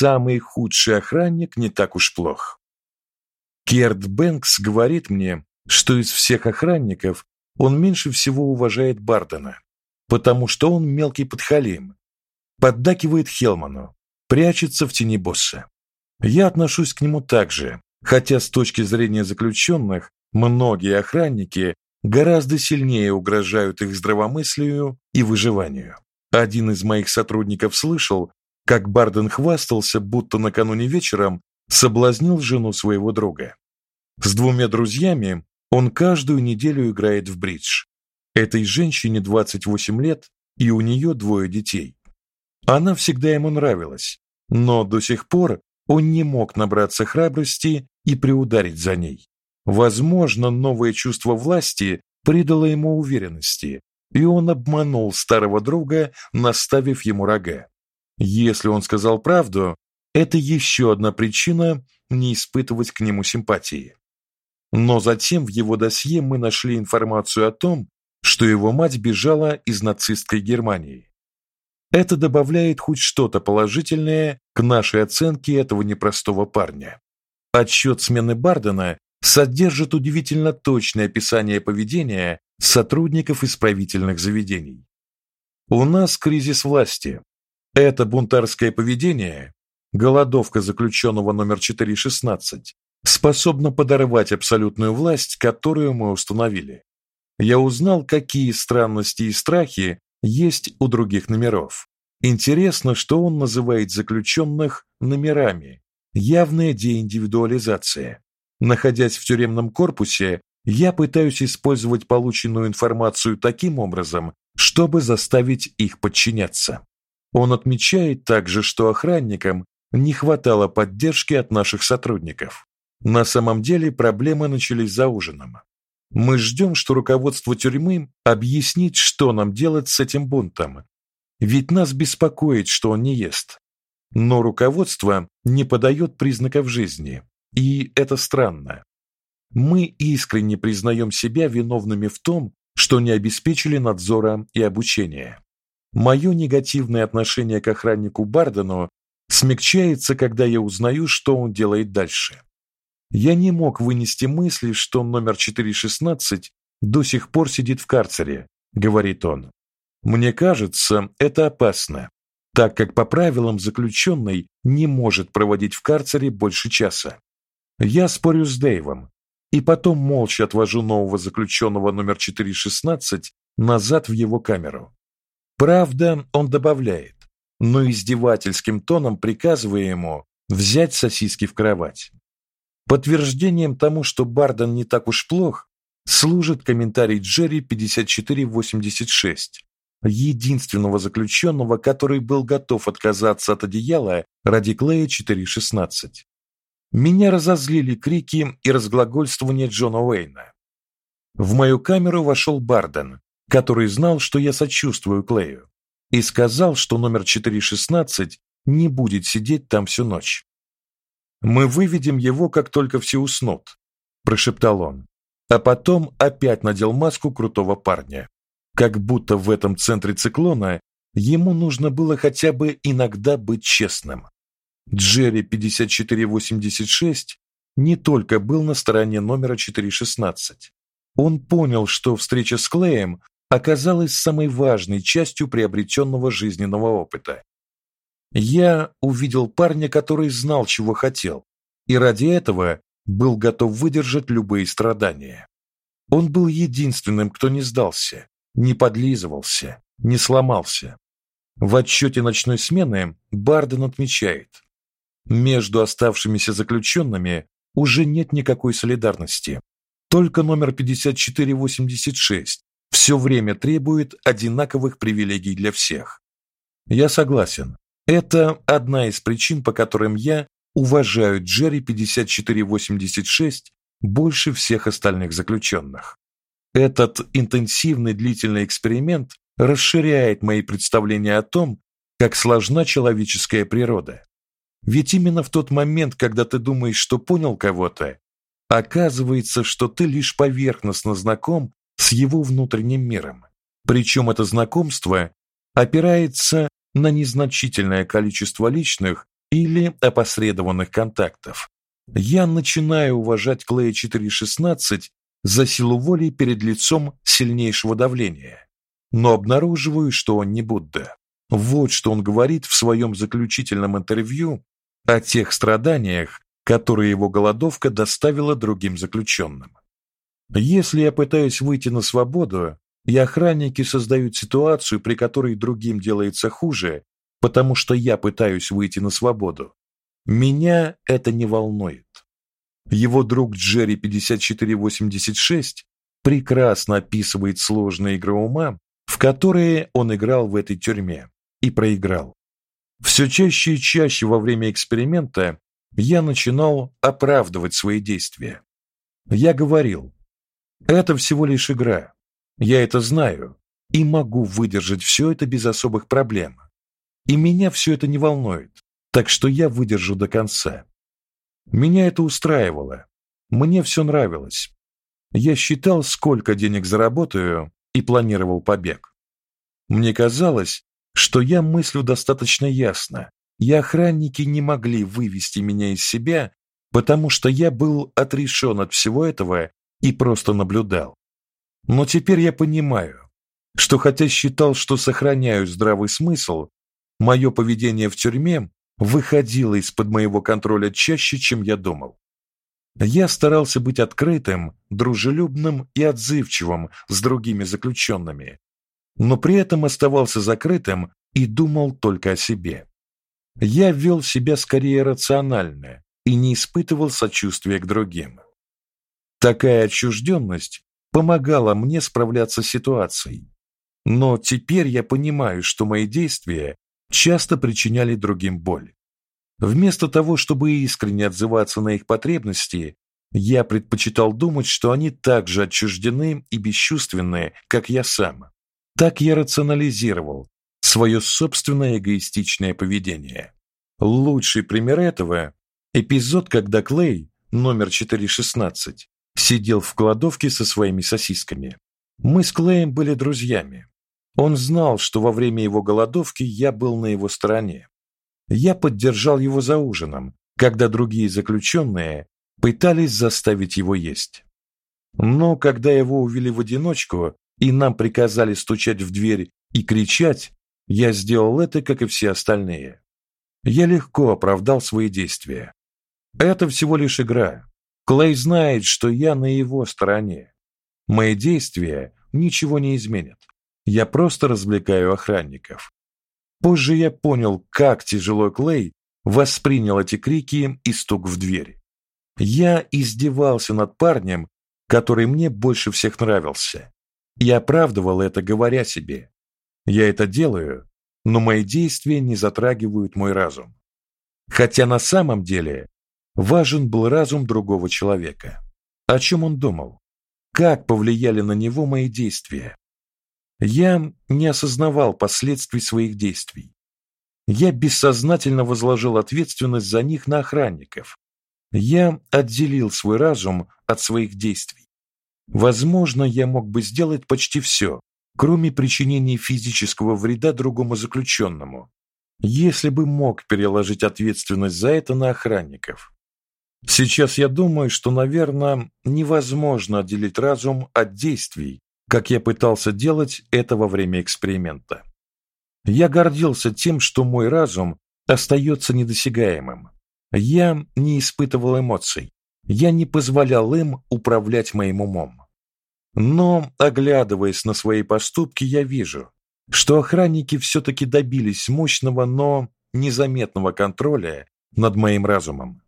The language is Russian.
самый худший охранник не так уж плох. Керт Бэнкс говорит мне, что из всех охранников он меньше всего уважает Бардена, потому что он мелкий подхалим, поддакивает Хелману, прячется в тени босса. Я отношусь к нему так же, хотя с точки зрения заключенных многие охранники гораздо сильнее угрожают их здравомыслию и выживанию. Один из моих сотрудников слышал, как Барден хвастался, будто накануне вечером соблазнил жену своего друга. С двумя друзьями он каждую неделю играет в бридж. Этой женщине 28 лет, и у нее двое детей. Она всегда ему нравилась, но до сих пор он не мог набраться храбрости и приударить за ней. Возможно, новое чувство власти придало ему уверенности, и он обманул старого друга, наставив ему рога. Если он сказал правду, это еще одна причина не испытывать к нему симпатии. Но затем в его досье мы нашли информацию о том, что его мать бежала из нацистской Германии. Это добавляет хоть что-то положительное к нашей оценке этого непростого парня. Отчет смены Бардена содержит удивительно точное описание поведения сотрудников исправительных заведений. У нас кризис власти. Это бунтарское поведение, голодовка заключенного номер 416, способно подорвать абсолютную власть, которую мы установили. Я узнал, какие странности и страхи есть у других номеров. Интересно, что он называет заключенных номерами. Явная деиндивидуализация. Находясь в тюремном корпусе, я пытаюсь использовать полученную информацию таким образом, чтобы заставить их подчиняться. Он отмечает также, что охранникам не хватало поддержки от наших сотрудников. На самом деле проблемы начались за ужином. Мы ждем, что руководство тюрьмы объяснит, что нам делать с этим бунтом. Ведь нас беспокоит, что он не ест. Но руководство не подает признаков жизни, и это странно. Мы искренне признаем себя виновными в том, что не обеспечили надзора и обучения. Мое негативное отношение к охраннику Бардену смягчается, когда я узнаю, что он делает дальше. Я не мог вынести мысли, что номер 416 до сих пор сидит в карцере, говорит он. Мне кажется, это опасно, так как по правилам заключенный не может проводить в карцере больше часа. Я спорю с Дэйвом и потом молча отвожу нового заключенного номер 416 назад в его камеру. Правда, он добавляет, но издевательским тоном приказывая ему взять сосиски в кровать. Подтверждением тому, что Барден не так уж плох, служит комментарий Джерри 5486, единственного заключенного, который был готов отказаться от одеяла ради Клея 416. Меня разозлили крики и разглагольствования Джона Уэйна. В мою камеру вошел Барден, который знал, что я сочувствую Клею, и сказал, что номер 416 не будет сидеть там всю ночь. Мы выведем его, как только все уснут, прошептал он. А потом опять надел маску крутого парня. Как будто в этом центре циклона ему нужно было хотя бы иногда быть честным. Джерри 5486 не только был на стороне номера 416. Он понял, что встреча с Клеем оказалась самой важной частью приобретенного жизненного опыта. Я увидел парня, который знал, чего хотел, и ради этого был готов выдержать любые страдания. Он был единственным, кто не сдался, не подлизывался, не сломался. В отчете ночной смены Барден отмечает: между оставшимися заключенными уже нет никакой солидарности. Только номер 5486 все время требует одинаковых привилегий для всех. Я согласен. Это одна из причин, по которым я уважаю Джерри 5486 больше всех остальных заключенных. Этот интенсивный длительный эксперимент расширяет мои представления о том, как сложна человеческая природа. Ведь именно в тот момент, когда ты думаешь, что понял кого-то, оказывается, что ты лишь поверхностно знаком с его внутренним миром. Причем это знакомство опирается на незначительное количество личных, или опосредованных контактов. Я начинаю уважать Клея 416 за силу воли перед лицом сильнейшего давления, но обнаруживаю, что он не Будда. Вот что он говорит в своем заключительном интервью о тех страданиях, которые его голодовка доставила другим заключенным. Если я пытаюсь выйти на свободу, и охранники создают ситуацию, при которой другим делается хуже, потому что я пытаюсь выйти на свободу, меня это не волнует. Его друг Джерри 5486 прекрасно описывает сложные игры ума, в которые он играл в этой тюрьме и проиграл. Все чаще и чаще во время эксперимента я начинал оправдывать свои действия. Я говорил: "Это всего лишь игра. Я это знаю и могу выдержать все это без особых проблем. И меня все это не волнует, так что я выдержу до конца". Меня это устраивало. Мне все нравилось. Я считал, сколько денег заработаю, и планировал побег. Мне казалось, что я мыслю достаточно ясно, и охранники не могли вывести меня из себя, потому что я был отрешен от всего этого и просто наблюдал. Но теперь я понимаю, что хотя считал, что сохраняю здравый смысл, мое поведение в тюрьме выходило из-под моего контроля чаще, чем я думал. Я старался быть открытым, дружелюбным и отзывчивым с другими заключенными, но при этом оставался закрытым и думал только о себе. Я вел себя скорее рационально и не испытывал сочувствия к другим. Такая отчужденность помогала мне справляться с ситуацией. Но теперь я понимаю, что мои действия часто причиняли другим боль. Вместо того, чтобы искренне отзываться на их потребности, я предпочитал думать, что они так же отчуждены и бесчувственны, как я сам. Так я рационализировал свое собственное эгоистичное поведение. Лучший пример этого эпизод, когда Клей, номер 416, сидел в кладовке со своими сосисками. Мы с Клеем были друзьями. Он знал, что во время его голодовки я был на его стороне. Я поддержал его за ужином, когда другие заключенные пытались заставить его есть. Но когда его увели в одиночку и нам приказали стучать в дверь и кричать, я сделал это, как и все остальные. Я легко оправдал свои действия. Это всего лишь игра. Клей знает, что я на его стороне. Мои действия ничего не изменят. Я просто развлекаю охранников. Позже я понял, как тяжело Клей воспринял эти крики и стук в дверь. Я издевался над парнем, который мне больше всех нравился. И оправдывал это, говоря себе: я это делаю, но мои действия не затрагивают мой разум. Хотя на самом деле важен был разум другого человека. О чем он думал? Как повлияли на него мои действия? Я не осознавал последствий своих действий. Я бессознательно возложил ответственность за них на охранников. Я отделил свой разум от своих действий. Возможно, я мог бы сделать почти все, кроме причинения физического вреда другому заключенному, если бы мог переложить ответственность за это на охранников. Сейчас я думаю, что, наверное, невозможно отделить разум от действий, как я пытался делать это во время эксперимента. Я гордился тем, что мой разум остается недосягаемым. Я не испытывал эмоций. Я не позволял им управлять моим умом. Но, оглядываясь на свои поступки, я вижу, что охранники все таки добились мощного, но незаметного контроля над моим разумом.